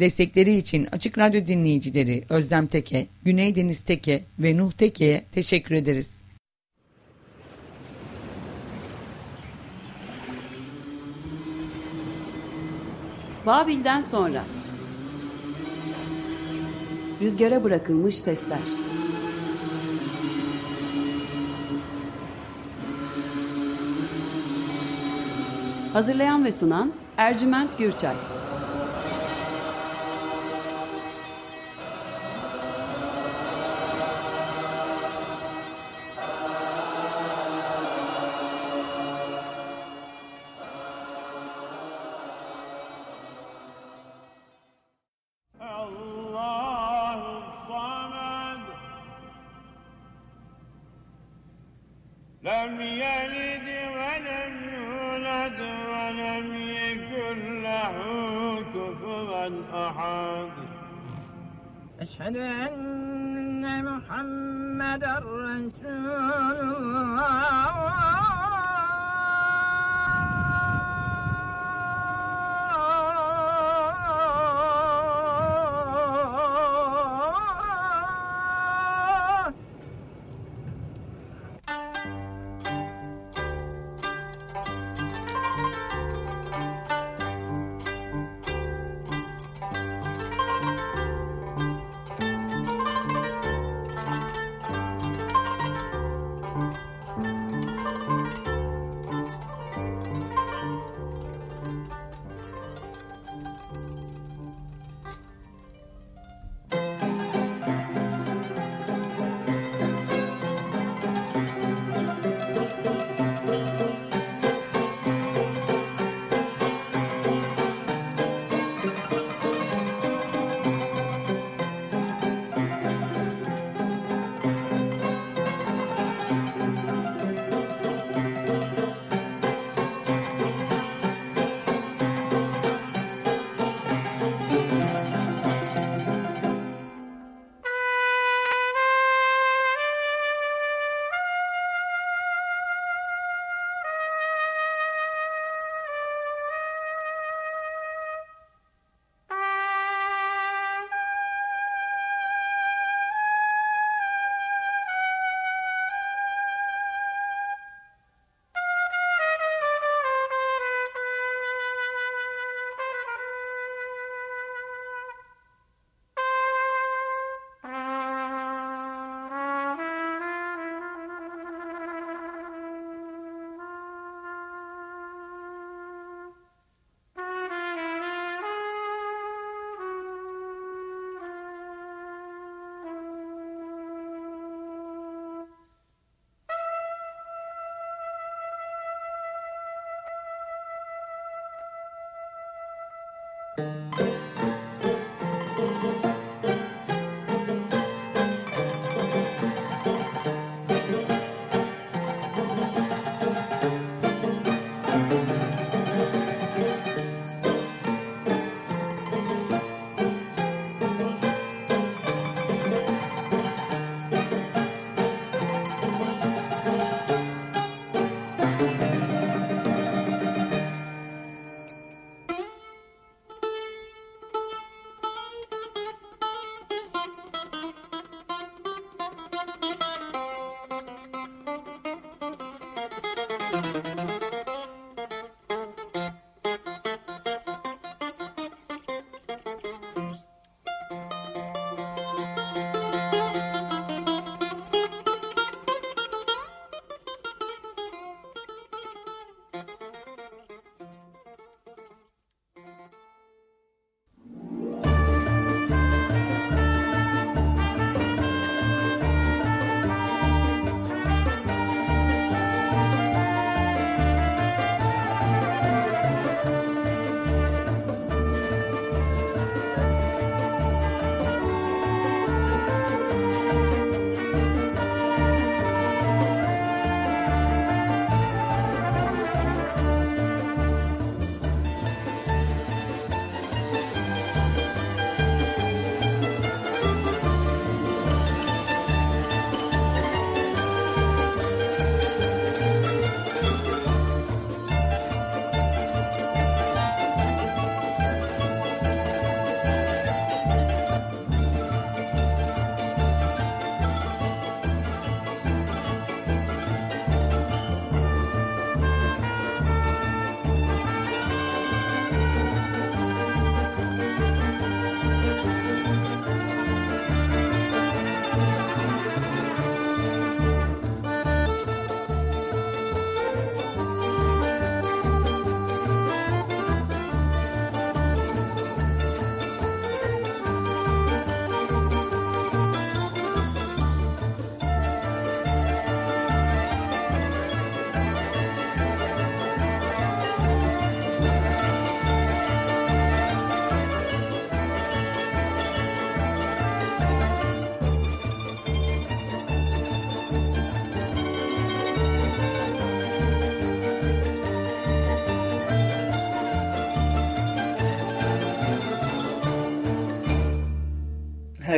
Destekleri için Açık Radyo dinleyicileri Özlem Teke, Güney Teke ve Nuh Teke'ye teşekkür ederiz. Babil'den sonra. Rüzgara bırakılmış sesler. Hazırlayan ve sunan Ercüment Gürçay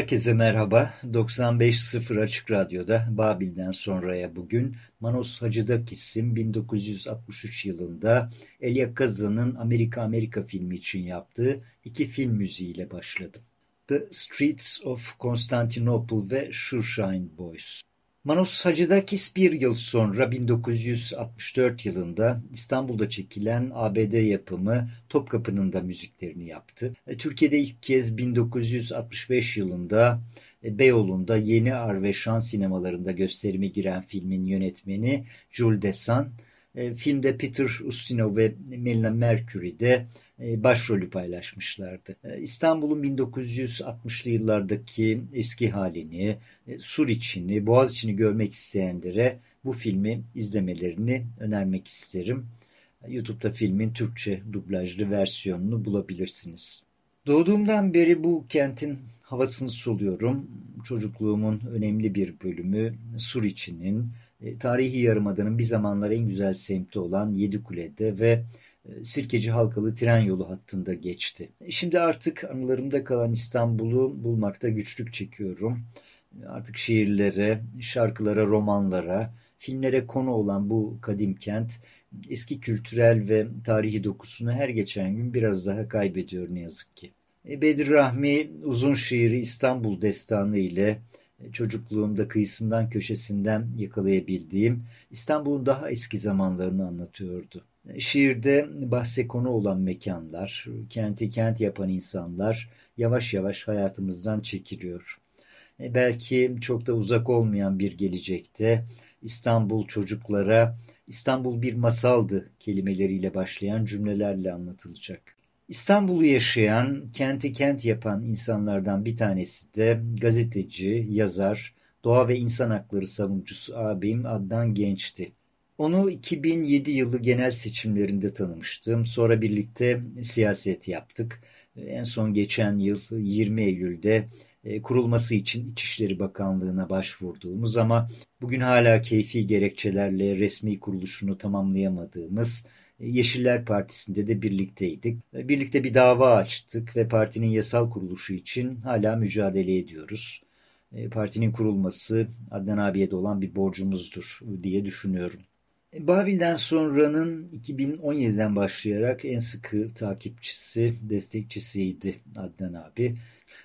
Herkese merhaba. 95.0 Açık Radyo'da Babil'den sonraya bugün Manos Hacıdakis'in 1963 yılında Elia Kazan'ın Amerika Amerika filmi için yaptığı iki film müziğiyle başladım. The Streets of Constantinople ve Shoeshine Boys. Manos Hacıdakis bir yıl sonra 1964 yılında İstanbul'da çekilen ABD yapımı Topkapı'nın da müziklerini yaptı. E, Türkiye'de ilk kez 1965 yılında e, Beyoğlu'nda Yeni Ar ve Şan sinemalarında gösterime giren filmin yönetmeni Jules Dessin, e, filmde Peter Ustinov ve Melina Mercury de e, başrolü paylaşmışlardı. E, İstanbul'un 1960'lı yıllardaki eski halini, e, Suriçini, Boğaziçi'ni görmek isteyenlere bu filmi izlemelerini önermek isterim. YouTube'da filmin Türkçe dublajlı versiyonunu bulabilirsiniz. Doğduğumdan beri bu kentin havasını soluyorum. Çocukluğumun önemli bir bölümü Suriçi'nin, tarihi yarımadanın bir zamanlar en güzel semti olan Yedikule'de ve e, Sirkeci Halkalı tren yolu hattında geçti. Şimdi artık anılarımda kalan İstanbul'u bulmakta güçlük çekiyorum. Artık şiirlere, şarkılara, romanlara, filmlere konu olan bu kadim kent eski kültürel ve tarihi dokusunu her geçen gün biraz daha kaybediyor ne yazık ki. E, Bedir Rahmi uzun şiiri İstanbul Destanı ile e, çocukluğumda kıyısından köşesinden yakalayabildiğim İstanbul'un daha eski zamanlarını anlatıyordu. E, şiirde bahse konu olan mekanlar, kenti kent yapan insanlar yavaş yavaş hayatımızdan çekiliyor. Belki çok da uzak olmayan bir gelecekte İstanbul çocuklara İstanbul bir masaldı kelimeleriyle başlayan cümlelerle anlatılacak. İstanbul'u yaşayan, kenti kent yapan insanlardan bir tanesi de gazeteci, yazar, doğa ve insan hakları savunucusu abim Adnan Genç'ti. Onu 2007 yılı genel seçimlerinde tanımıştım. Sonra birlikte siyaset yaptık. En son geçen yıl 20 Eylül'de e, kurulması için İçişleri Bakanlığı'na başvurduğumuz ama bugün hala keyfi gerekçelerle resmi kuruluşunu tamamlayamadığımız Yeşiller Partisi'nde de birlikteydik. E, birlikte bir dava açtık ve partinin yasal kuruluşu için hala mücadele ediyoruz. Partinin kurulması Adnan abiye de olan bir borcumuzdur diye düşünüyorum. Babil'den sonranın 2017'den başlayarak en sıkı takipçisi, destekçisiydi Adnan abi.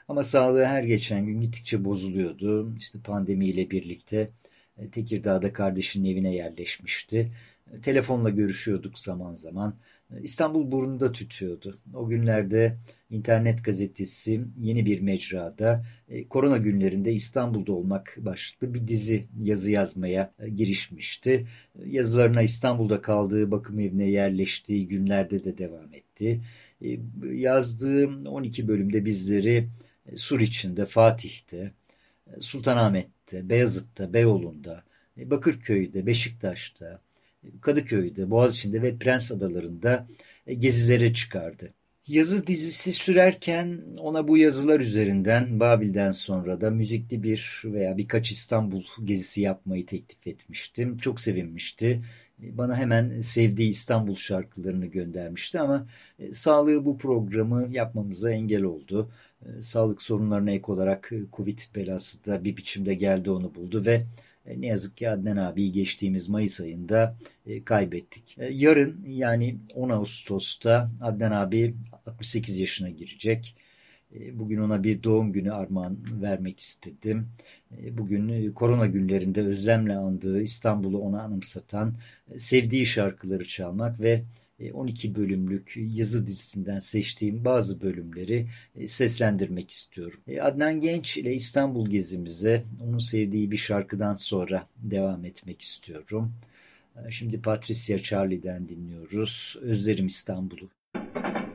Ama sağlığı her geçen gün gittikçe bozuluyordu. İşte pandemiyle birlikte e, Tekirdağ'da kardeşinin evine yerleşmişti. E, telefonla görüşüyorduk zaman zaman. E, İstanbul burnunda tütüyordu. O günlerde internet gazetesi yeni bir mecrada korona günlerinde İstanbul'da olmak başlıklı bir dizi yazı yazmaya girişmişti. Yazılarına İstanbul'da kaldığı bakım evine yerleştiği günlerde de devam etti. Yazdığı 12 bölümde bizleri Suriç'inde, Fatih'te, Sultanahmet'te, Beyazıt'ta, Beyoğlu'nda, Bakırköy'de, Beşiktaş'ta, Kadıköy'de, Boğaziçi'nde ve Prens Adaları'nda gezilere çıkardı. Yazı dizisi sürerken ona bu yazılar üzerinden Babil'den sonra da müzikli bir veya birkaç İstanbul gezisi yapmayı teklif etmiştim. Çok sevinmişti. Bana hemen sevdiği İstanbul şarkılarını göndermişti ama e, sağlığı bu programı yapmamıza engel oldu. E, sağlık sorunlarına ek olarak e, Covid belası da bir biçimde geldi onu buldu ve e, ne yazık ki Adnan abi geçtiğimiz Mayıs ayında e, kaybettik. E, yarın yani 10 Ağustos'ta Adnan abi 68 yaşına girecek. Bugün ona bir doğum günü armağan vermek istedim. Bugün korona günlerinde özlemle andığı İstanbul'u ona anımsatan sevdiği şarkıları çalmak ve 12 bölümlük yazı dizisinden seçtiğim bazı bölümleri e, seslendirmek istiyorum. E, Adnan Genç ile İstanbul gezimize onun sevdiği bir şarkıdan sonra devam etmek istiyorum. E, şimdi Patricia Charlie'den dinliyoruz. Özlerim İstanbul'u. Özlerim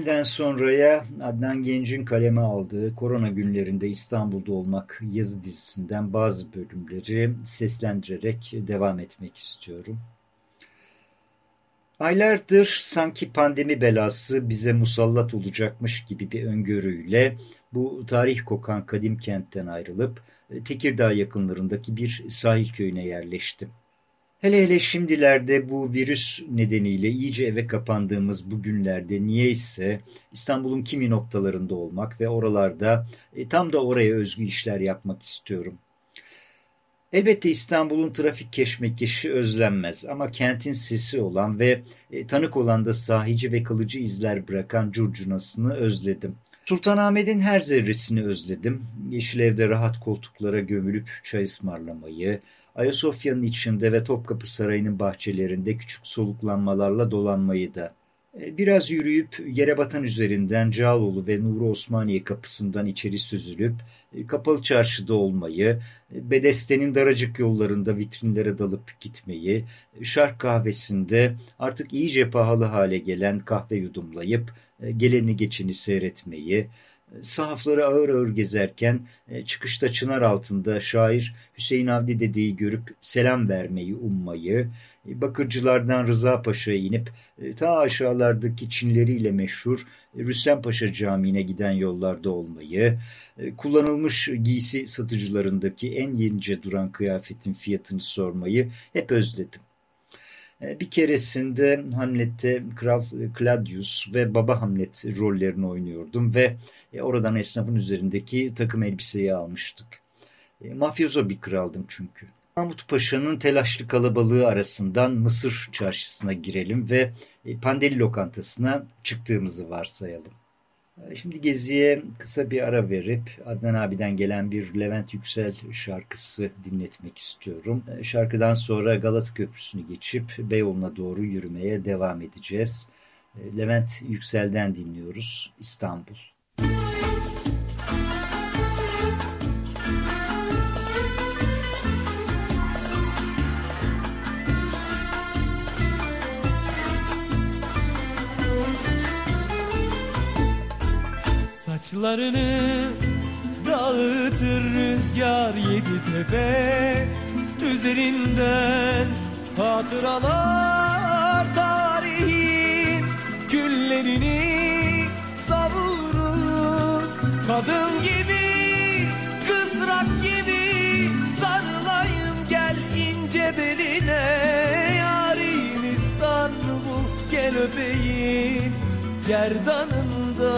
Babil'den sonraya Adnan Genç'in kaleme aldığı Korona günlerinde İstanbul'da olmak yazı dizisinden bazı bölümleri seslendirerek devam etmek istiyorum. Aylardır sanki pandemi belası bize musallat olacakmış gibi bir öngörüyle bu tarih kokan kadim kentten ayrılıp Tekirdağ yakınlarındaki bir sahil köyüne yerleştim. Hele hele şimdilerde bu virüs nedeniyle iyice eve kapandığımız bu günlerde niyeyse İstanbul'un kimi noktalarında olmak ve oralarda e, tam da oraya özgü işler yapmak istiyorum. Elbette İstanbul'un trafik keşmekeşi özlenmez ama kentin sesi olan ve e, tanık olan da sahici ve kalıcı izler bırakan curcunasını özledim. Sultanahmet'in her zerresini özledim. Yeşil evde rahat koltuklara gömülüp çay ısmarlamayı, Ayasofya'nın içinde ve Topkapı Sarayı'nın bahçelerinde küçük soluklanmalarla dolanmayı da. Biraz yürüyüp Yerebatan üzerinden Cağaloğlu ve Nuri Osmaniye kapısından içeri süzülüp kapalı çarşıda olmayı, Bedeste'nin daracık yollarında vitrinlere dalıp gitmeyi, şark kahvesinde artık iyice pahalı hale gelen kahve yudumlayıp geleni geçeni seyretmeyi, sahafları ağır ağır gezerken çıkışta çınar altında şair Hüseyin Avdi dedeyi görüp selam vermeyi ummayı, Bakırcılardan Rıza Paşa'ya inip ta aşağılardaki Çinleriyle meşhur Rüstem Paşa Camii'ne giden yollarda olmayı, kullanılmış giysi satıcılarındaki en yenice duran kıyafetin fiyatını sormayı hep özledim. Bir keresinde Hamlet'te Kral Claudius ve Baba Hamlet rollerini oynuyordum ve oradan esnafın üzerindeki takım elbiseyi almıştık. Mafyozo bir kraldım çünkü. Mahmut Paşa'nın telaşlı kalabalığı arasından Mısır çarşısına girelim ve Pandeli lokantasına çıktığımızı varsayalım. Şimdi geziye kısa bir ara verip Adnan abiden gelen bir Levent Yüksel şarkısı dinletmek istiyorum. Şarkıdan sonra Galata Köprüsü'nü geçip Beyoğlu'na doğru yürümeye devam edeceğiz. Levent Yüksel'den dinliyoruz İstanbul. Saçlarını dağıtır rüzgar yedi tepe. Üzerinden hatıralar tarihin Küllerini savurur. Kadın gibi, kızrak gibi Sarılayım gel ince beline. Yarim İstanbul gel öpeyim gerdanında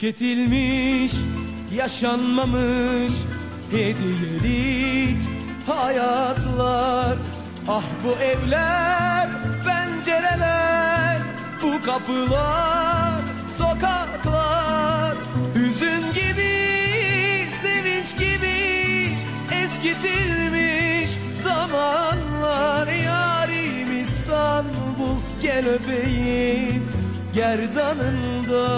Tüketilmiş, yaşanmamış hediyelik hayatlar. Ah bu evler, pencereler, bu kapılar, sokaklar. Hüzün gibi, sevinç gibi eskitilmiş zamanlar. Yarim İstanbul gel öpeyim gerdanında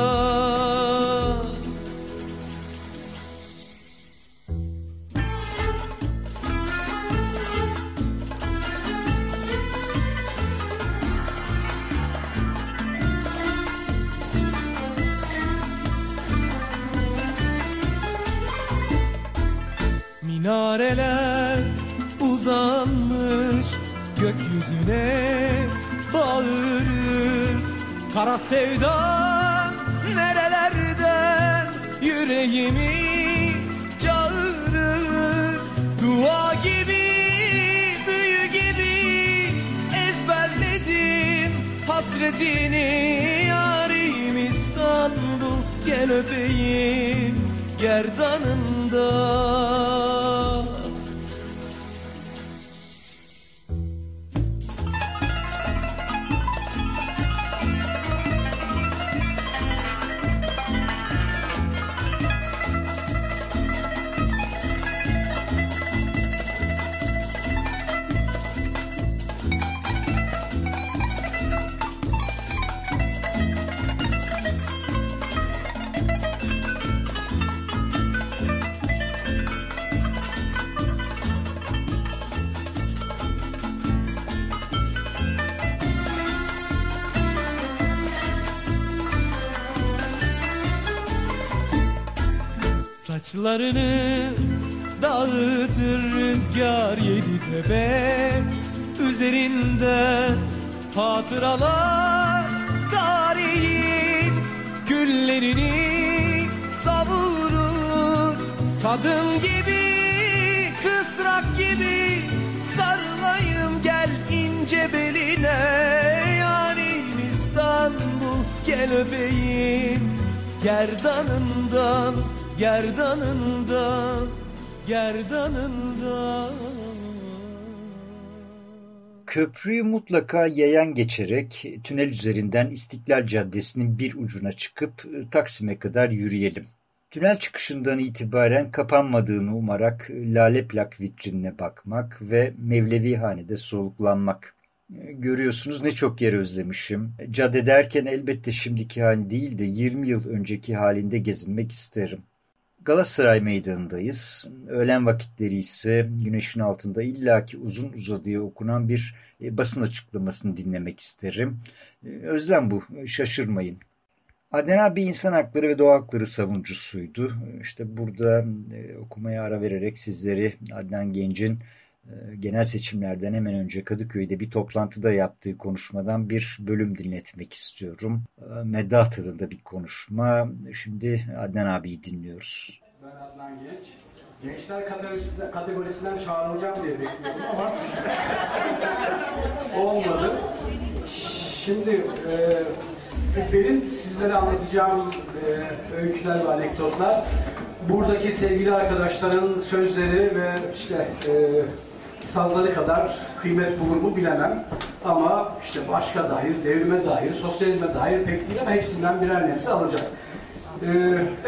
Minareler uzanmış gökyüzüne bağırır. Kara sevda nerelerden yüreğimi çağırır? Dua gibi büyü gibi ezberledim hasretini. Yarim İstanbul gel öpeyim gerdanında Saçlarını dağıtır rüzgar yedi tepe. Üzerinde hatıralar tarihin Güllerini savurur. Kadın gibi kısrak gibi Sarılayım gel ince beline. Yarim İstanbul gel öpeyim Gerdanından gerdanından gerdanından Köprüyü mutlaka yayan geçerek tünel üzerinden İstiklal Caddesi'nin bir ucuna çıkıp e, Taksim'e kadar yürüyelim. Tünel çıkışından itibaren kapanmadığını umarak lale plak vitrinine bakmak ve Mevlevihane'de soluklanmak. E, Görüyorsunuz ne çok yer özlemişim. Cadde derken elbette şimdiki hali değil de 20 yıl önceki halinde gezinmek isterim. Galatasaray Meydanı'ndayız. Öğlen vakitleri ise güneşin altında illaki uzun uzadıya okunan bir e, basın açıklamasını dinlemek isterim. E, Özlem bu, şaşırmayın. Adnan abi insan hakları ve doğa hakları savunucusuydu. İşte burada e, okumaya ara vererek sizleri Adnan Genç'in genel seçimlerden hemen önce Kadıköy'de bir toplantıda yaptığı konuşmadan bir bölüm dinletmek istiyorum. E, Meddah tadında bir konuşma. Şimdi Adnan abiyi dinliyoruz. Ben Adnan Genç. Gençler kategorisinden, kategorisinden çağrılacağım diye bekliyordum ama olmadı. Şimdi e, benim sizlere anlatacağım e, öyküler ve anekdotlar buradaki sevgili arkadaşların sözleri ve işte e, sazları kadar kıymet bulur mu bilemem. Ama işte başka dair, devrime dair, sosyalizme dair pek değil ama hepsinden birer nebze alacak. Ee,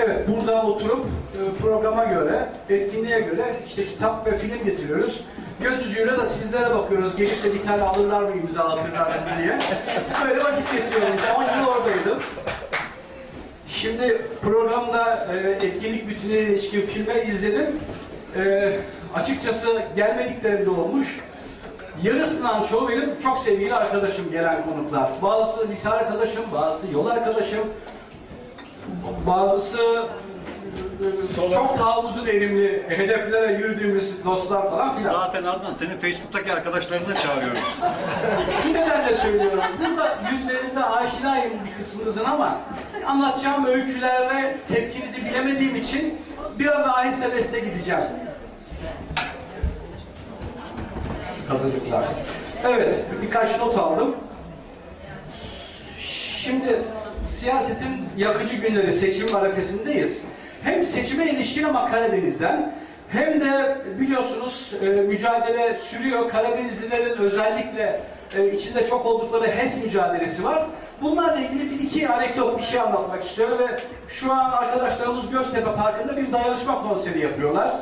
evet, burada oturup e, programa göre, etkinliğe göre işte kitap ve film getiriyoruz. Göz ucuyla da sizlere bakıyoruz. Gelip de bir tane alırlar mı, imzalatırlar mı diye. Böyle vakit geçiriyorum. 10 yıl oradaydım. Şimdi programda e, etkinlik bütününe ilişkin filme izledim. E, açıkçası gelmediklerim de olmuş. Yarısından çoğu benim çok sevgili arkadaşım gelen konuklar. Bazısı lise arkadaşım, bazısı yol arkadaşım, bazısı çok daha uzun elimli hedeflere yürüdüğümüz dostlar falan filan. Zaten Adnan senin Facebook'taki arkadaşlarını da çağırıyorum. Şu nedenle söylüyorum. Burada yüzlerinize aşinayım bir kısmınızın ama anlatacağım öykülerle tepkinizi bilemediğim için biraz aheste beste gideceğim. Hazırlıklar. Evet, birkaç not aldım. Şimdi siyasetin yakıcı günleri seçim arefesindeyiz. Hem seçime ilişkin ama Karadeniz'den hem de biliyorsunuz e, mücadele sürüyor. Karadenizlilerin özellikle e, içinde çok oldukları HES mücadelesi var. Bunlarla ilgili bir iki anekdot bir şey anlatmak istiyorum ve şu an arkadaşlarımız Göztepe Parkı'nda bir dayanışma konseri yapıyorlar.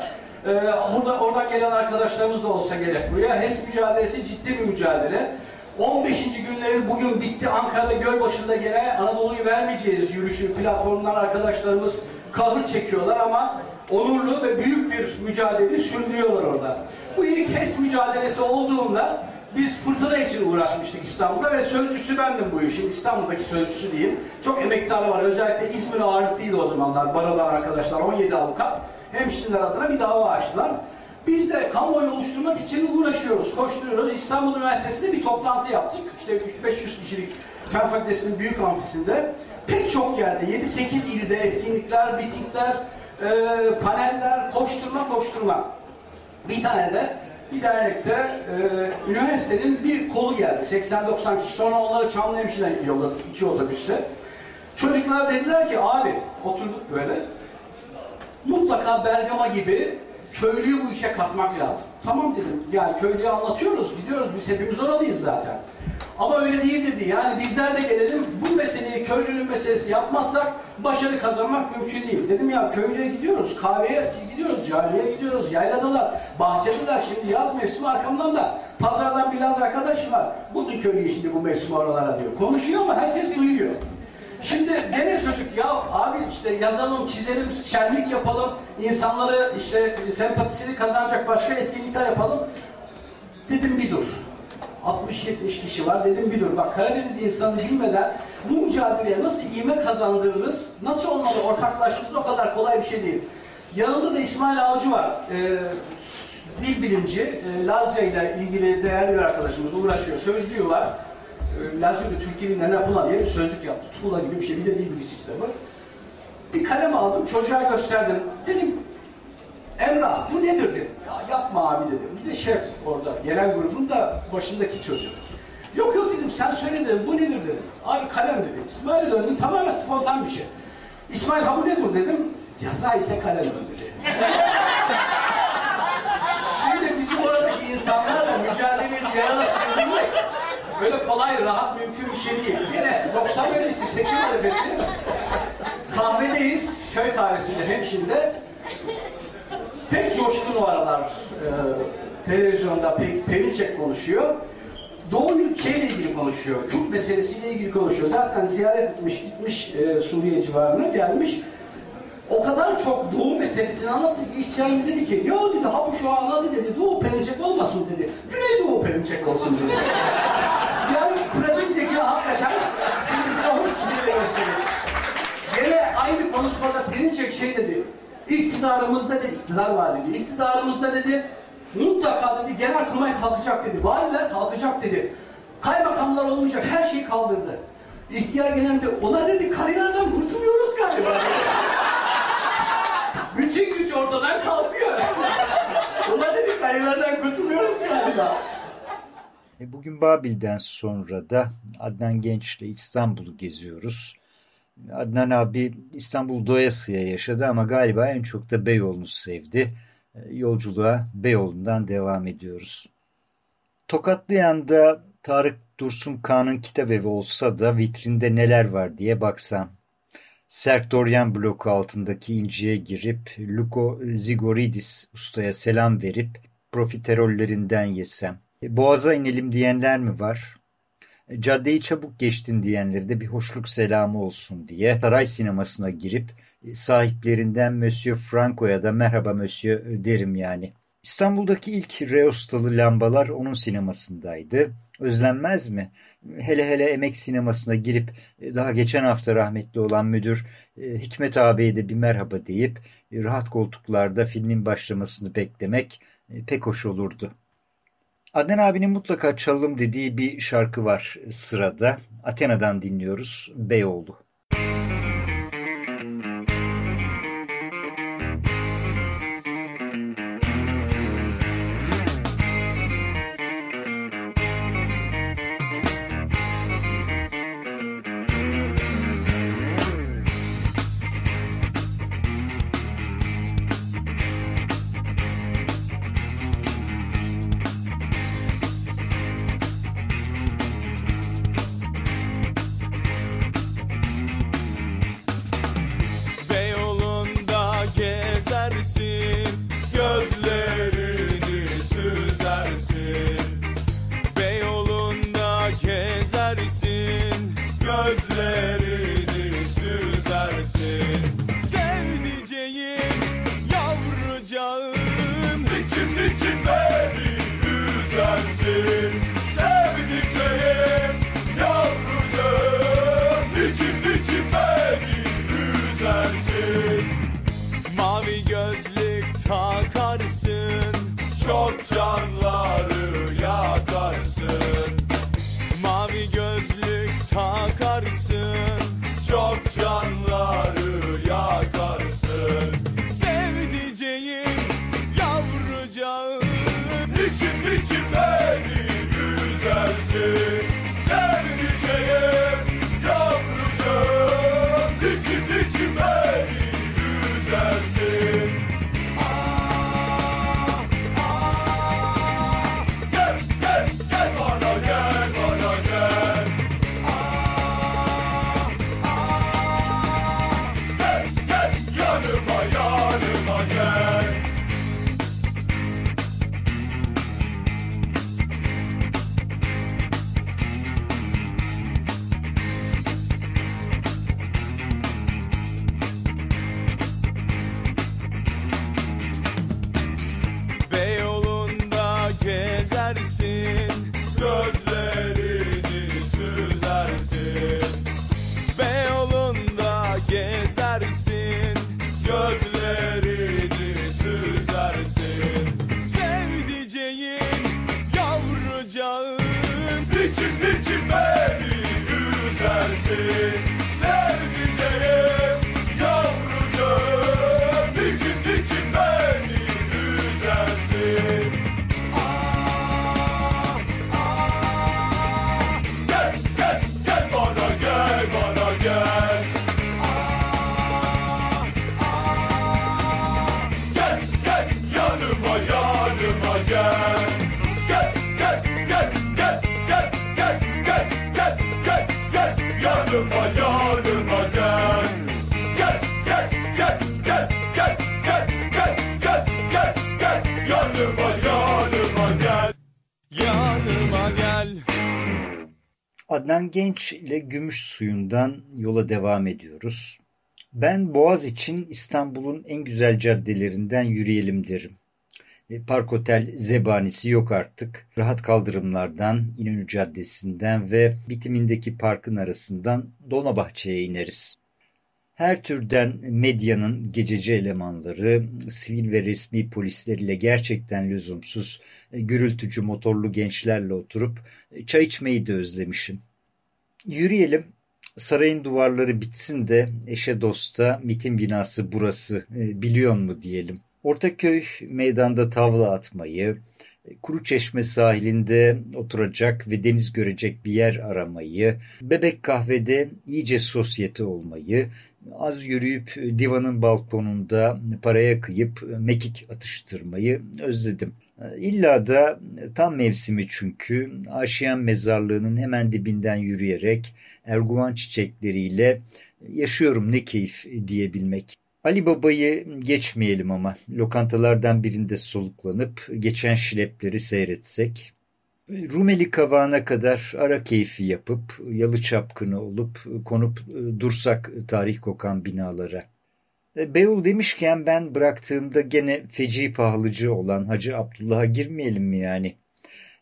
E, burada oradan gelen arkadaşlarımız da olsa gerek buraya. HES mücadelesi ciddi bir mücadele. 15. günleri bugün bitti. Ankara'da Gölbaşı'nda gene Anadolu'yu vermeyeceğiz yürüyüşü. Platformdan arkadaşlarımız kahır çekiyorlar ama onurlu ve büyük bir mücadele sürdürüyorlar orada. Bu ilk HES mücadelesi olduğunda biz fırtına için uğraşmıştık İstanbul'da ve sözcüsü bendim bu işin. İstanbul'daki sözcüsü diyeyim. Çok emektarı var. Özellikle İzmir ağırlıklıydı o zamanlar. Barolar arkadaşlar 17 avukat. Hemşireler adına bir dava açtılar. Biz de kamuoyu oluşturmak için uğraşıyoruz, koşturuyoruz. İstanbul Üniversitesi'nde bir toplantı yaptık. İşte 500 kişilik Fen Fakültesi'nin büyük amfisinde. Pek çok yerde, 7-8 ilde etkinlikler, mitingler, e, paneller, koşturma koşturma. Bir tane de bir dernekte e, üniversitenin bir kolu geldi. 80-90 kişi. Sonra onları Çamlıhemşi'den yolladık iki otobüste. Çocuklar dediler ki abi oturduk böyle. Mutlaka Bergama gibi köylüyü bu işe katmak lazım. Tamam dedim. Yani köylüye anlatıyoruz, gidiyoruz. Biz hepimiz oralıyız zaten. Ama öyle değil dedi. Yani bizler de gelelim. Bu meseleyi köylünün meselesi yapmazsak başarı kazanmak mümkün değil. Dedim ya köylüye gidiyoruz, kahveye gidiyoruz, cariye gidiyoruz, yayladalar, bahçeliler. Şimdi yaz mevsimi arkamdan da pazardan bir Laz arkadaşım var. Buldu köylüyü şimdi bu mevsim oralara diyor. Konuşuyor ama herkes duyuyor. Şimdi gene çocuk ya abi işte yazalım, çizelim, şenlik yapalım, insanları işte sempatisini kazanacak başka etkinlikler yapalım. Dedim bir dur. 60-70 kişi var dedim bir dur. Bak Karadeniz insanı bilmeden bu mücadeleye nasıl ivme kazandırırız, nasıl onlarla ortaklaşırız o kadar kolay bir şey değil. Yanımda da İsmail Avcı var. Ee, dil bilimci, e, Lazca ile ilgili değerli bir arkadaşımız uğraşıyor. Sözlüğü var. E, Lazca'da Türkiye'nin ne yapılan diye bir sözlük yaptı. Tuğla gibi bir şey, bir de dil bilgisi kitabı. Bir kalem aldım, çocuğa gösterdim. Dedim, Emrah bu nedir dedim. Ya yapma abi dedim. Bir de şef orada, gelen grubun da başındaki çocuk. Yok yok dedim, sen söyle dedim, bu nedir dedim. Abi kalem dedim. İsmail'e döndüm, tamamen spontan bir şey. İsmail ha bu nedir dedim. Yaza ise kalem dedi. Şimdi bizim oradaki insanlarla mücadeleyi yarana sürdürmek böyle kolay, rahat, mümkün bir şey değil. Yine 90 öncesi seçim arifesi kahvedeyiz, köy kahvesinde hemşinde. Pek coşkun o aralar e, televizyonda pek Perinçek konuşuyor. Doğu ülkeyle ilgili konuşuyor. Kürt meselesiyle ilgili konuşuyor. Zaten ziyaret etmiş, gitmiş e, Suriye civarına gelmiş. O kadar çok Doğu meselesini anlattı ki ihtiyarım dedi ki ya dedi ha bu şu an adı dedi Doğu Perinçek olmasın dedi. Güney Doğu Perinçek olsun dedi. Hakikaten kendisine hoş kişiyle gösteriyor. Gene aynı konuşmada Perinçek şey dedi. İktidarımızda dedi, iktidar var dedi. İktidarımızda dedi, mutlaka dedi, genelkurmay kalkacak dedi. Valiler kalkacak dedi. Kaymakamlar olmayacak, her şeyi kaldırdı. İhtiyar genelde, ola dedi, kariyerden kurtuluyoruz galiba. Bütün güç ortadan kalkıyor. ola dedi, kariyerden kurtuluyoruz galiba. E, Bugün Babil'den sonra da Adnan Genç'le İstanbul'u geziyoruz. Adnan abi İstanbul doyasıya yaşadı ama galiba en çok da Beyoğlu'nu sevdi. E, Yolculuğa Beyoğlu'ndan devam ediyoruz. Tokatlıyan'da Tarık Dursun Kağan'ın kitap olsa da vitrinde neler var diye baksam. Serktoryan bloku altındaki inciye girip Luko Zigoridis ustaya selam verip profiterollerinden yesem. E, Boğaza inelim diyenler mi var? caddeyi çabuk geçtin diyenleri de bir hoşluk selamı olsun diye saray sinemasına girip e, sahiplerinden Monsieur Franco'ya da merhaba Monsieur derim yani. İstanbul'daki ilk Reostalı lambalar onun sinemasındaydı. Özlenmez mi? Hele hele emek sinemasına girip e, daha geçen hafta rahmetli olan müdür e, Hikmet ağabeye de bir merhaba deyip rahat koltuklarda filmin başlamasını beklemek pek hoş olurdu. Adnan abinin mutlaka çalalım dediği bir şarkı var sırada. Athena'dan dinliyoruz. Beyoğlu. Yanıma gel Adnan Genç ile Gümüş Suyu'ndan yola devam ediyoruz. Ben Boğaz için İstanbul'un en güzel caddelerinden yürüyelim derim. E, Park Otel zebanisi yok artık. Rahat kaldırımlardan, İnönü Caddesi'nden ve bitimindeki parkın arasından Dolmabahçe'ye ineriz. Her türden medyanın gececi elemanları, sivil ve resmi polisleriyle gerçekten lüzumsuz, e, gürültücü motorlu gençlerle oturup e, çay içmeyi de özlemişim. Yürüyelim, sarayın duvarları bitsin de eşe dosta MIT'in binası burası e, biliyor mu diyelim. Ortaköy meydanda tavla atmayı, Kuru Çeşme sahilinde oturacak ve deniz görecek bir yer aramayı, Bebek Kahve'de iyice sosyete olmayı, az yürüyüp divanın balkonunda paraya kıyıp mekik atıştırmayı özledim. İlla da tam mevsimi çünkü Aşiyan mezarlığının hemen dibinden yürüyerek erguvan çiçekleriyle yaşıyorum ne keyif diyebilmek. Ali Baba'yı geçmeyelim ama lokantalardan birinde soluklanıp geçen şilepleri seyretsek. Rumeli kavağına kadar ara keyfi yapıp yalı çapkını olup konup dursak tarih kokan binalara. Beyoğlu demişken ben bıraktığımda gene feci pahalıcı olan Hacı Abdullah'a girmeyelim mi yani?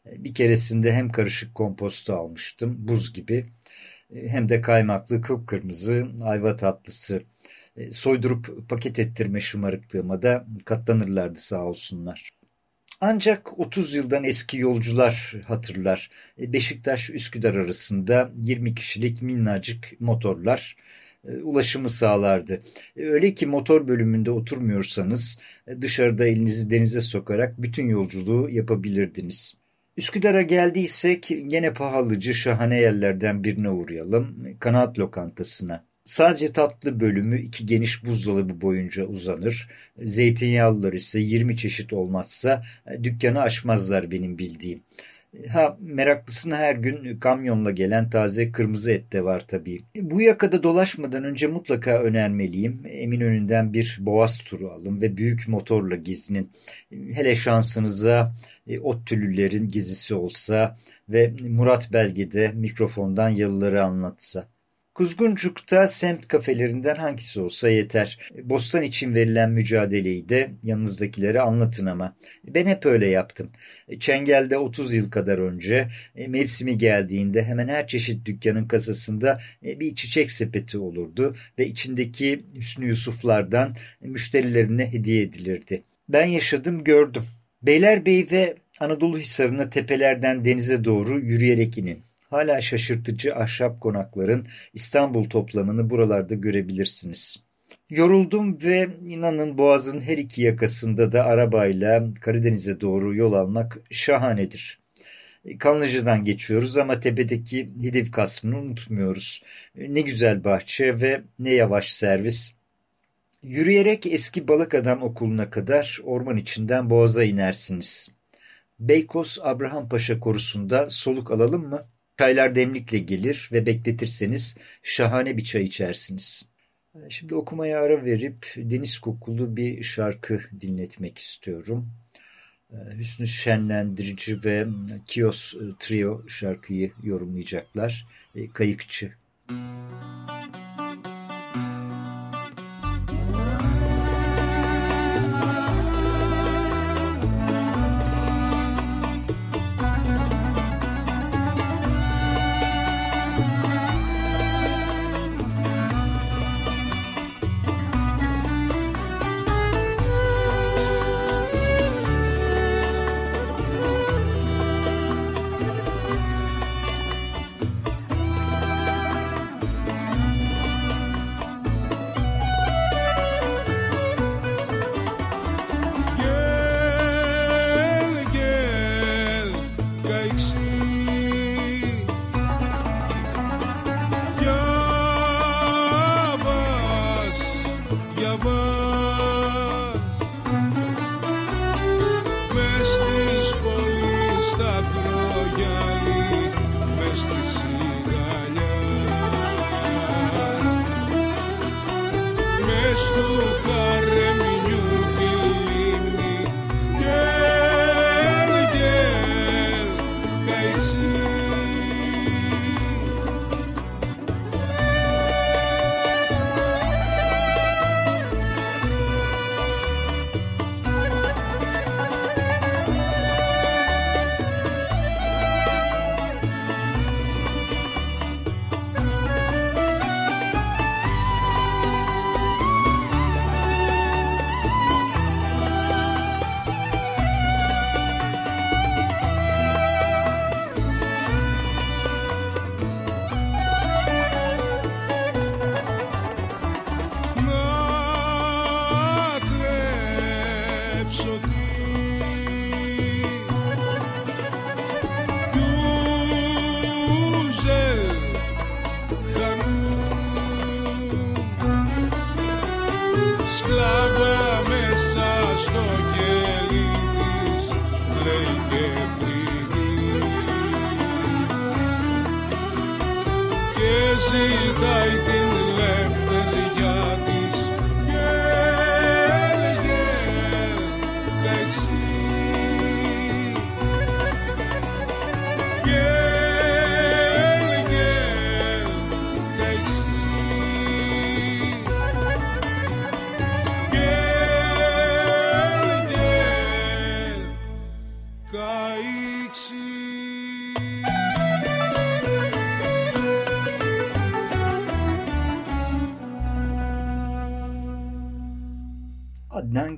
Bir keresinde hem karışık kompostu almıştım buz gibi hem de kaymaklı kıpkırmızı ayva tatlısı. Soydurup paket ettirme şımarıklığıma da katlanırlardı sağ olsunlar. Ancak 30 yıldan eski yolcular hatırlar. Beşiktaş Üsküdar arasında 20 kişilik minnacık motorlar ulaşımı sağlardı. Öyle ki motor bölümünde oturmuyorsanız dışarıda elinizi denize sokarak bütün yolculuğu yapabilirdiniz. Üsküdar'a geldiysek gene pahalıcı şahane yerlerden birine uğrayalım. Kanaat lokantasına. Sadece tatlı bölümü iki geniş buzdolabı boyunca uzanır. Zeytinyağlılar ise 20 çeşit olmazsa dükkanı açmazlar benim bildiğim. Ha meraklısına her gün kamyonla gelen taze kırmızı et de var tabii. Bu yakada dolaşmadan önce mutlaka önermeliyim. Eminönü'nden bir boğaz turu alın ve büyük motorla gezinin. Hele şansınıza e, ot tülülerin gezisi olsa ve Murat Belge'de mikrofondan yalıları anlatsa. Kuzguncuk'ta semt kafelerinden hangisi olsa yeter. Bostan için verilen mücadeleyi de yanınızdakilere anlatın ama. Ben hep öyle yaptım. Çengel'de 30 yıl kadar önce e, mevsimi geldiğinde hemen her çeşit dükkanın kasasında e, bir çiçek sepeti olurdu ve içindeki Hüsnü Yusuflardan müşterilerine hediye edilirdi. Ben yaşadım gördüm. Beylerbeyi ve Anadolu Hisarı'na tepelerden denize doğru yürüyerek inin. Hala şaşırtıcı ahşap konakların İstanbul toplamını buralarda görebilirsiniz. Yoruldum ve inanın boğazın her iki yakasında da arabayla Karadeniz'e doğru yol almak şahanedir. Kanlıca'dan geçiyoruz ama tepedeki Hidiv kasrını unutmuyoruz. Ne güzel bahçe ve ne yavaş servis. Yürüyerek eski balık adam okuluna kadar orman içinden boğaza inersiniz. Beykoz Abraham Paşa korusunda soluk alalım mı? Çaylar demlikle gelir ve bekletirseniz şahane bir çay içersiniz. Şimdi okumaya ara verip deniz kokulu bir şarkı dinletmek istiyorum. Hüsnü Şenlendirici ve Kios Trio şarkıyı yorumlayacaklar. Kayıkçı. Gel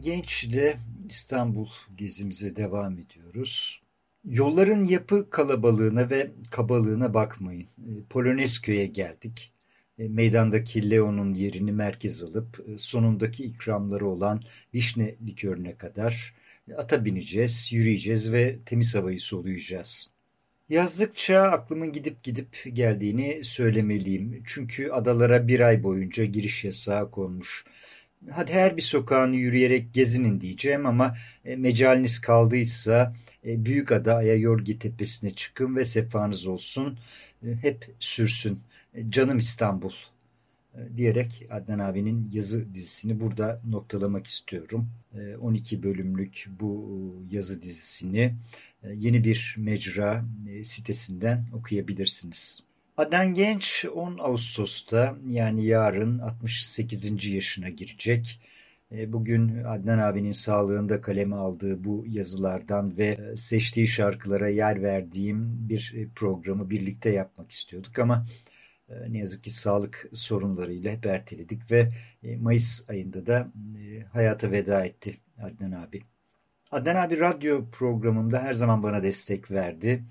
Adnan Genç ile İstanbul gezimize devam ediyoruz. Yolların yapı kalabalığına ve kabalığına bakmayın. E, Polonezköy'e geldik. E, Meydandaki Leon'un yerini merkez alıp e, sonundaki ikramları olan vişne likörüne kadar ata bineceğiz, yürüyeceğiz ve temiz havayı soluyacağız. Yazdıkça aklımın gidip gidip geldiğini söylemeliyim. Çünkü adalara bir ay boyunca giriş yasağı konmuş. Hadi her bir sokağını yürüyerek gezinin diyeceğim ama e, mecaliniz kaldıysa e, Büyükada Ayayorgi Tepesi'ne çıkın ve sefanız olsun. E, hep sürsün. E, canım İstanbul e, diyerek Adnan abinin yazı dizisini burada noktalamak istiyorum. E, 12 bölümlük bu yazı dizisini yeni bir mecra sitesinden okuyabilirsiniz. Adnan Genç 10 Ağustos'ta yani yarın 68. yaşına girecek. E, Bugün Adnan abinin sağlığında kaleme aldığı bu yazılardan ve e, seçtiği şarkılara yer verdiğim bir e, programı birlikte yapmak istiyorduk ama ne yazık ki sağlık sorunlarıyla hep erteledik ve Mayıs ayında da hayata veda etti Adnan abi. Adnan abi radyo programımda her zaman bana destek verdi.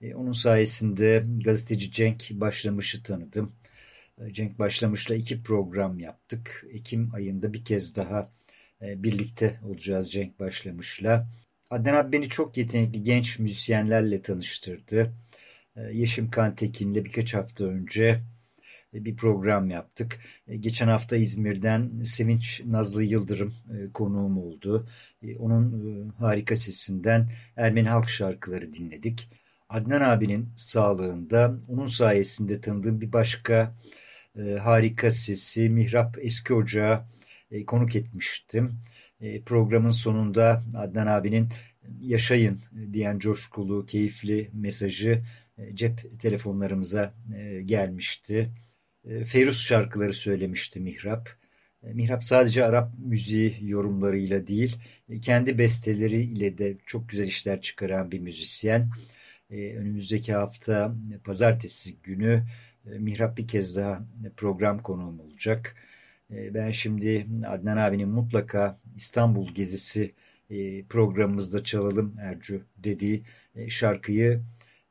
E, onun sayesinde gazeteci Cenk Başlamış'ı tanıdım. E, Cenk Başlamış'la iki program yaptık. Ekim ayında bir kez daha e, birlikte olacağız Cenk Başlamış'la. Adnan abi beni çok yetenekli genç müzisyenlerle tanıştırdı. Yeşim Kantekin'le birkaç hafta önce bir program yaptık. Geçen hafta İzmir'den Sevinç Nazlı Yıldırım konuğum oldu. Onun harika sesinden Ermeni halk şarkıları dinledik. Adnan abinin sağlığında onun sayesinde tanıdığım bir başka harika sesi Mihrap Eski Ocağı konuk etmiştim. Programın sonunda Adnan abinin yaşayın diyen coşkulu, keyifli mesajı cep telefonlarımıza gelmişti. E, Feyruz şarkıları söylemişti Mihrap. E, Mihrap sadece Arap müziği yorumlarıyla değil, e, kendi besteleriyle de çok güzel işler çıkaran bir müzisyen. Önümüzdeki hafta pazartesi günü Mihrap bir kez daha program konuğum olacak. Ben şimdi Adnan abinin mutlaka İstanbul gezisi programımızda çalalım Ercü dediği şarkıyı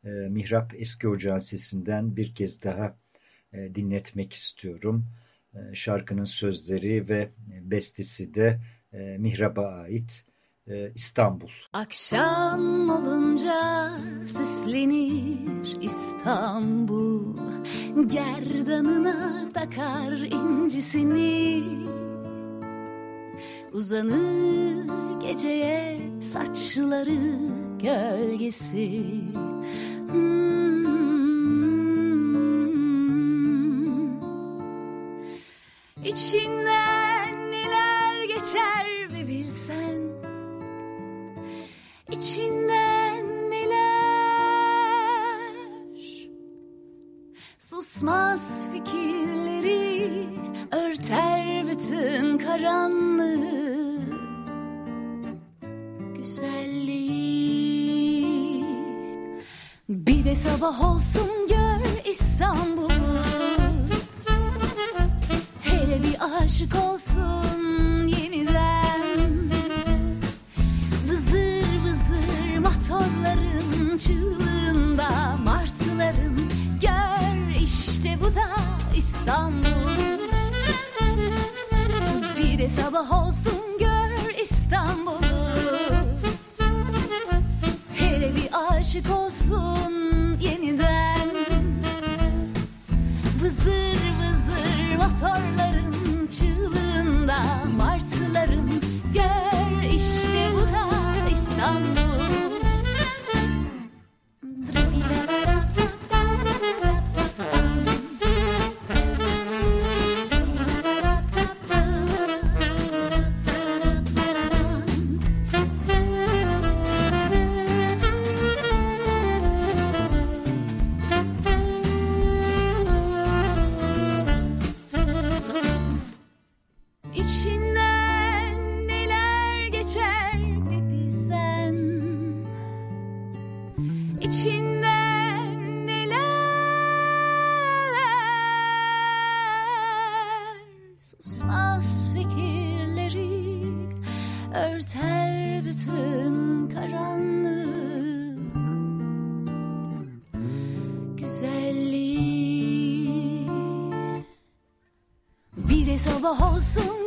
Mihrap Eski Ocağın sesinden bir kez daha e, dinletmek istiyorum. E, şarkının sözleri ve bestesi de e, Mihrab'a ait İstanbul. Akşam olunca süslenir İstanbul Gerdanına takar incisini Uzanır geceye saçları gölgesi hmm. İçinden neler geçer İçinden neler? Susmaz fikirleri Örter bütün karanlığı Güzelliği. Bir de sabah olsun gör İstanbul'u. Aşık olsun çığlığında martıların Gör işte bu da İstanbul. Bir de sabah olsun So.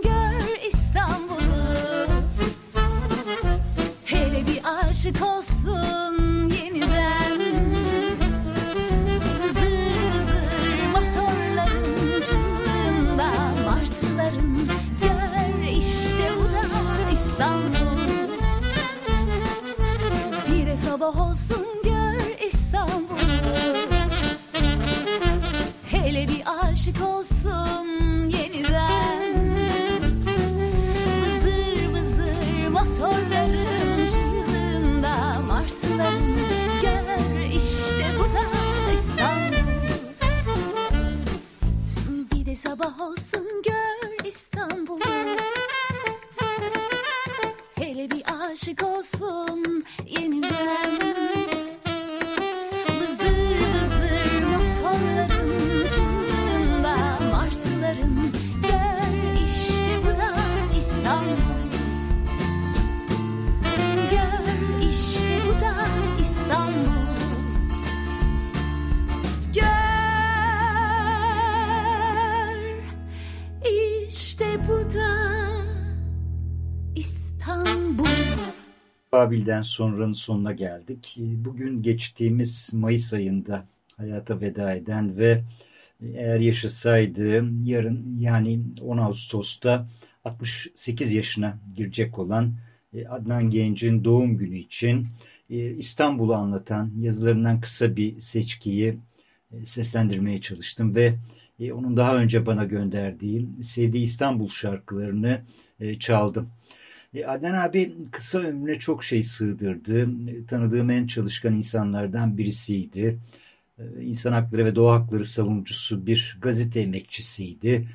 Babil'den sonranın sonuna geldik. Bugün geçtiğimiz Mayıs ayında hayata veda eden ve eğer yaşasaydı yarın yani 10 Ağustos'ta 68 yaşına girecek olan e, Adnan Genç'in doğum günü için e, İstanbul'u anlatan yazılarından kısa bir seçkiyi e, seslendirmeye çalıştım ve onun daha önce bana gönderdiği sevdiği İstanbul şarkılarını çaldım. Adnan abi kısa ömrüne çok şey sığdırdı. Tanıdığım en çalışkan insanlardan birisiydi. İnsan hakları ve doğa hakları savunucusu bir gazete emekçisiydi.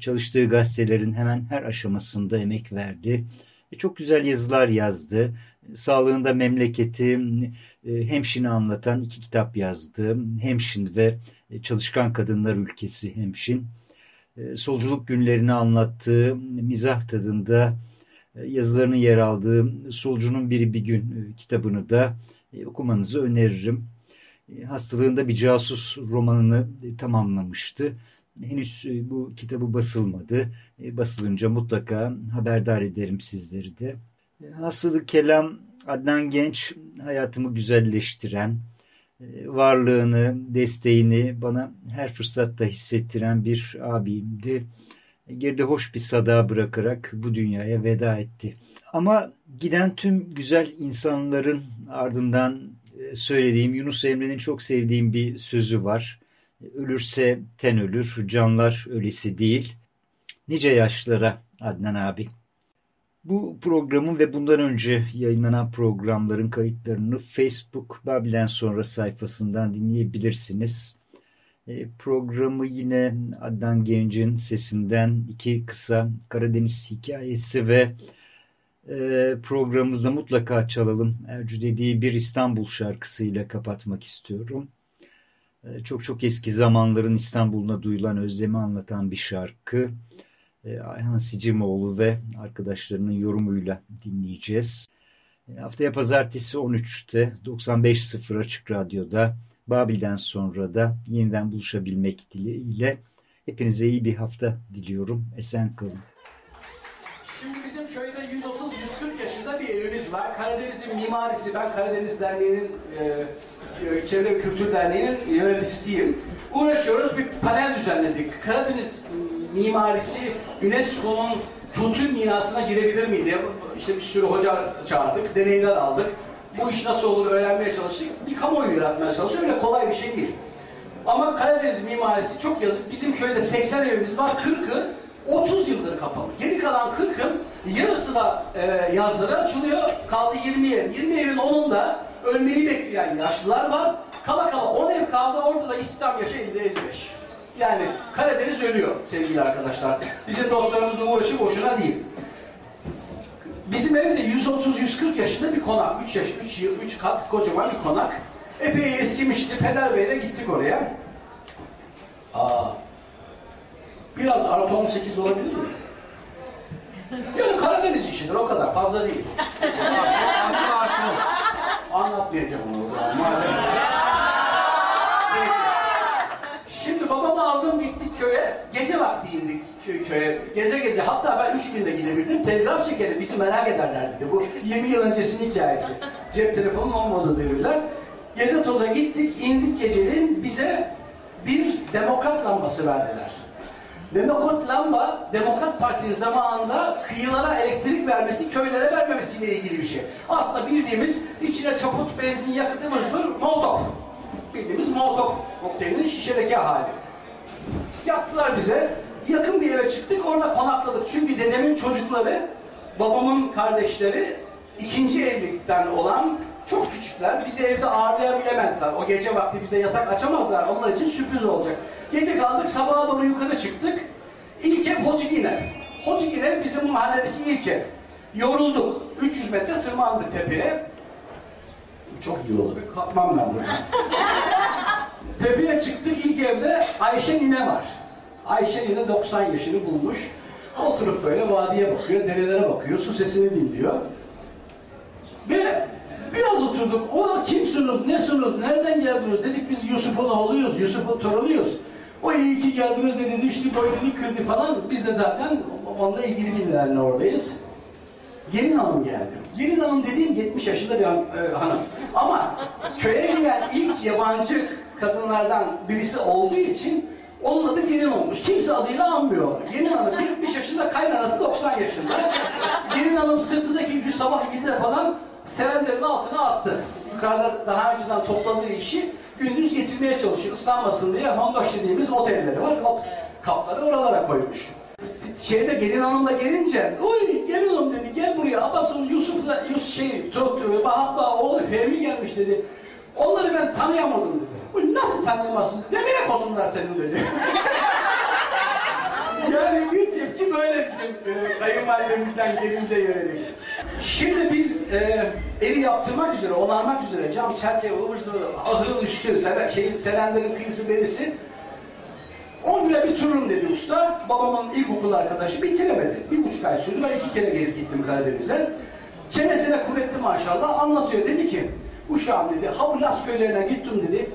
Çalıştığı gazetelerin hemen her aşamasında emek verdi. Çok güzel yazılar yazdı. Sağlığında memleketi, e, Hemşin'i anlatan iki kitap yazdı. Hemşin ve Çalışkan Kadınlar Ülkesi Hemşin. E, solculuk günlerini anlattığı mizah tadında e, yazılarının yer aldığı Solcunun Biri Bir Gün kitabını da okumanızı öneririm. Hastalığında bir casus romanını tamamlamıştı. Henüz e, bu kitabı basılmadı. E, basılınca mutlaka haberdar ederim sizleri de. E, Hasılı kelam Adnan Genç hayatımı güzelleştiren, varlığını, desteğini bana her fırsatta hissettiren bir abimdi. Geride hoş bir sada bırakarak bu dünyaya veda etti. Ama giden tüm güzel insanların ardından söylediğim Yunus Emre'nin çok sevdiğim bir sözü var. Ölürse ten ölür, canlar ölesi değil. Nice yaşlara Adnan abi. Bu programın ve bundan önce yayınlanan programların kayıtlarını Facebook Babil'den sonra sayfasından dinleyebilirsiniz. E, programı yine Adnan Genç'in sesinden iki kısa Karadeniz hikayesi ve e, programımızda mutlaka çalalım. Ercü dediği bir İstanbul şarkısıyla kapatmak istiyorum. Ee, çok çok eski zamanların İstanbul'una duyulan özlemi anlatan bir şarkı. Ayhan Sicimoğlu ve arkadaşlarının yorumuyla dinleyeceğiz. Haftaya pazartesi 13'te 95.0 Açık Radyo'da Babil'den sonra da yeniden buluşabilmek dileğiyle hepinize iyi bir hafta diliyorum. Esen kalın. Şimdi bizim köyde 130-140 yaşında bir evimiz var. Karadeniz'in mimarisi, ben Karadeniz Derneği'nin e, e, Çevre Kültür Derneği'nin yöneticisiyim. Uğraşıyoruz, bir panel düzenledik. Karadeniz mimarisi UNESCO'nun kültür mirasına girebilir mi diye işte bir sürü hoca çağırdık, deneyler aldık. Bu iş nasıl olur öğrenmeye çalıştık. Bir kamuoyu yaratmaya çalıştık. Öyle kolay bir şey değil. Ama Karadeniz mimarisi çok yazık. Bizim köyde 80 evimiz var. 40'ı 30 yıldır kapalı. Geri kalan 40'ın yarısı da e, yazları açılıyor. Kaldı 20 ev. 20 evin 10'unda ölmeyi bekleyen yaşlılar var. Kala kala 10 ev kaldı. Orada da İslam yaşı 50-55. Yani Karadeniz ölüyor sevgili arkadaşlar. Bizim dostlarımızla uğraşı boşuna değil. Bizim evde 130-140 yaşında bir konak. 3 yaş, 3 yıl, 3 kat kocaman bir konak. Epey eskimişti. Peder Bey'le gittik oraya. Aa, biraz artı 18 olabilir mi? Yani Karadeniz işidir o kadar fazla değil. Anlatmayacağım onu o zaman. madem. Şimdi babamı aldım gittik köye. Gece vakti indik kö- köye. Geze geze. Hatta ben üç günde gidebildim. Telgraf şekeri bizi merak ederlerdi. de. Bu 20 yıl öncesinin hikayesi. Cep telefonunun olmadığı devirler. Geze toza gittik. indik geceliğin bize bir demokrat lambası verdiler. Demokrat lamba, Demokrat Parti'nin zamanında kıyılara elektrik vermesi, köylere vermemesiyle ilgili bir şey. Aslında bildiğimiz içine çaput, benzin, yakıtı mızır, molotov. Bildiğimiz molotov kokteylinin şişedeki hali. Yaptılar bize. Yakın bir eve çıktık, orada konakladık. Çünkü dedemin çocukları, babamın kardeşleri ikinci evlilikten olan çok küçükler. Bizi evde ağırlayabilemezler. O gece vakti bize yatak açamazlar. Onlar için sürpriz olacak. Gece kaldık, sabaha doğru yukarı çıktık. İlk ev Hotigin ev. Hotigin ev bizim mahalledeki ilk ev. Yorulduk. 300 metre tırmandık tepeye. Çok iyi oldu. Kalkmam ben buraya. Tepeye çıktık ilk evde Ayşe nine var. Ayşe nine 90 yaşını bulmuş. Oturup böyle vadiye bakıyor, derelere bakıyor, su sesini dinliyor. Ve biraz oturduk. O kimsiniz, nesiniz, nereden geldiniz dedik biz Yusuf'un oğluyuz, Yusuf'un torunuyuz. O iyi ki geldiniz dedi, düştü boynunu kırdı falan. Biz de zaten onunla ilgili bilgilerle oradayız. Gelin hanım geldi. Gelin hanım dediğim 70 yaşında bir e, hanım. Ama köye gelen ilk yabancı kadınlardan birisi olduğu için onun adı gelin olmuş. Kimse adıyla anmıyor. Gelin hanım 70 yaşında, kaynanası 90 yaşında. Gelin hanım sırtındaki yükü sabah 7'de falan serenlerin altına attı. Yukarıda daha önceden topladığı işi gündüz getirmeye çalışıyor. Islanmasın diye hondoş dediğimiz otelleri var. O kapları oralara koymuş. Şeyde gelin hanımla gelince, oy gelin hanım dedi, gel buraya. Abbas'ın Yusuf'la, Yusuf şey, Bahat'la oğlu Fehmi gelmiş dedi. Onları ben tanıyamadım dedi. Bu nasıl tanıyamazsın dedi. Demine kosunlar senin dedi. yani bir tepki böyle bizim e, kayınvalidemizden gelinde yönelik. Şimdi biz e, evi yaptırmak üzere, onarmak üzere cam, çerçeve, ıvır zıvır, ahırın üstü, seren, şeyin, serenlerin kıyısı berisi 10 güne bitiririm dedi usta. Babamın ilkokul arkadaşı bitiremedi. Bir buçuk ay sürdü. Ben iki kere gelip gittim Karadeniz'e. Çenesine kuvvetli maşallah anlatıyor. Dedi ki uşağım dedi ha bu Las köylerine gittim dedi.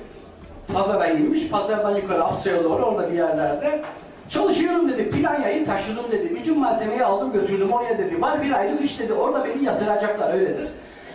Pazara inmiş. Pazardan yukarı Afsa'ya doğru orada bir yerlerde. Çalışıyorum dedi. Planyayı taşıdım dedi. Bütün malzemeyi aldım götürdüm oraya dedi. Var bir aylık iş dedi. Orada beni yatıracaklar öyledir.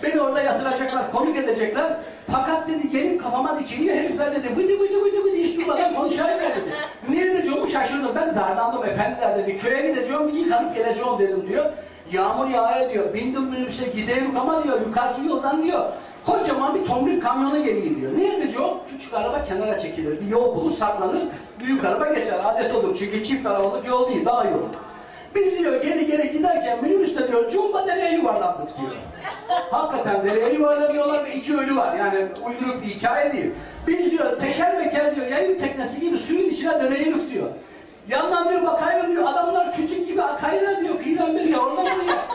Beni orada yatıracaklar, konuk edecekler. Fakat dedi gelip kafama dikiliyor herifler dedi. Vıdı vıdı vıdı vıdı hiç durmadan konuşayım dedi. Nerede diyomu şaşırdım. Ben darlandım efendiler dedi. Köye gideceğim, yıkanıp geleceğim dedim diyor. Yağmur yağıyor diyor. Bindim minibüse gideyim ama diyor. Yukarıki yoldan diyor. Kocaman bir tomruk kamyonu geliyor diyor. Nerede diyor? Küçük araba kenara çekilir. Bir yol bulur, saklanır. Büyük araba geçer. Adet olur. Çünkü çift arabalık yol değil, dağ yolu. Biz diyor geri geri giderken minibüste diyor cumba dereye yuvarlandık diyor. Hakikaten dereye yuvarlanıyorlar ve iki ölü var. Yani uyduruk bir hikaye değil. Biz diyor teker meker diyor yayın teknesi gibi suyun içine döneydik diyor. Yandan diyor bakayım diyor adamlar kütük gibi akaylar diyor kıyıdan beri oradan buraya.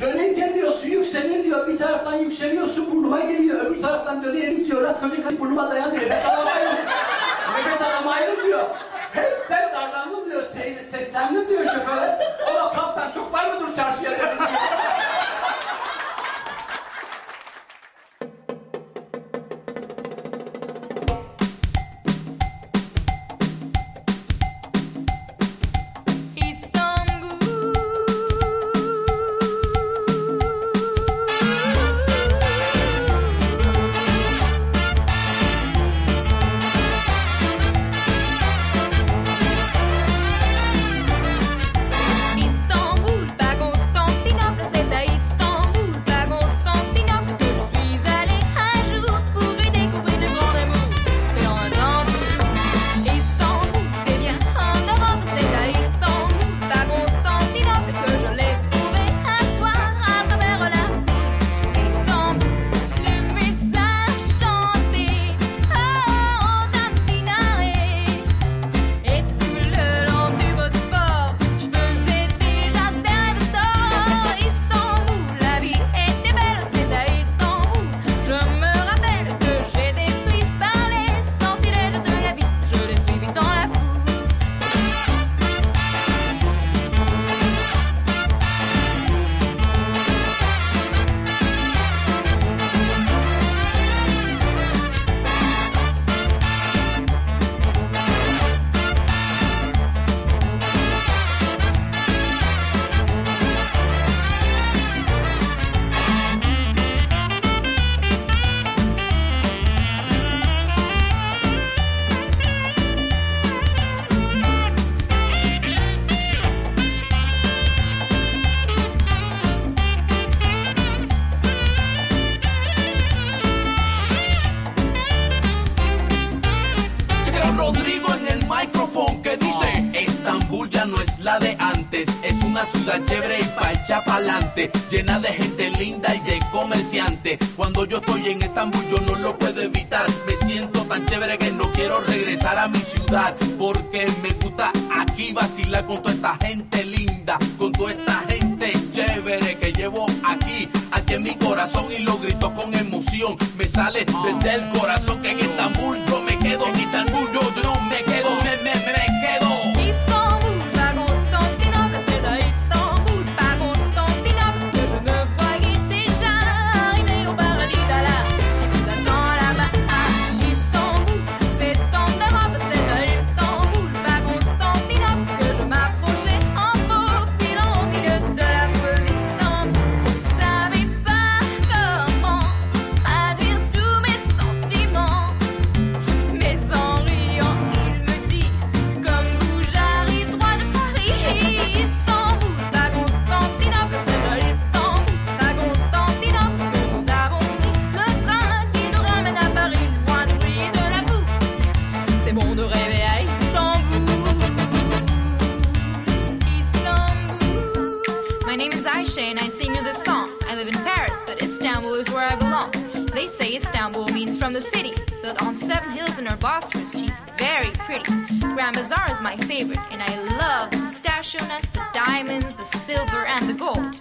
Dönerken diyor su yükselir diyor bir taraftan yükseliyor su burnuma geliyor öbür taraftan döneyim diyor rast koca kadın burnuma dayan diyor. Nefes alamayın. Nefes alamayın diyor. Hep ben darlandım diyor se- seslendim diyor şoföre. O da kaptan çok var mıdır çarşıya es la de antes. Es una ciudad chévere y pacha pa'lante Llena de gente linda y de comerciantes Cuando yo estoy en Estambul yo no lo puedo evitar. Me siento tan chévere que no quiero regresar a mi ciudad Porque me gusta aquí vacilar con toda esta gente linda Con toda esta gente chévere que llevo aquí. Aquí en mi corazón y lo grito con emoción. Me sale desde el corazón que en Estambul yo me quedo En Estambul yo, yo no me quedo, They say Istanbul means from the city. Built on seven hills in her Bosphorus, she's very pretty. Grand Bazaar is my favorite, and I love the pistachio nuts, the diamonds, the silver, and the gold.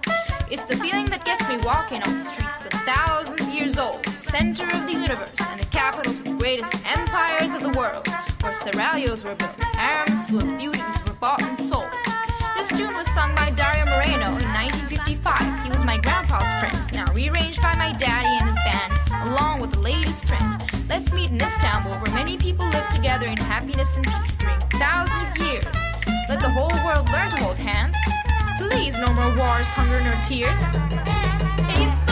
It's the feeling that gets me walking on streets a thousand years old, center of the universe, and the capitals of the greatest empires of the world, where seraglios were built, harems full of beauties were bought and sold. This tune was sung by Dario Moreno in 1955. He was my grandpa's friend, now rearranged by my daddy and his band, along with the latest trend. Let's meet in Istanbul, where many people live together in happiness and peace during thousands of years. Let the whole world learn to hold hands. Please, no more wars, hunger, nor tears. Istanbul,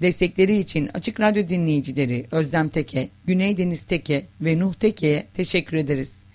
Destekleri için Açık Radyo dinleyicileri Özlem Teke, Güney Deniz Teke ve Nuh Teke'ye teşekkür ederiz.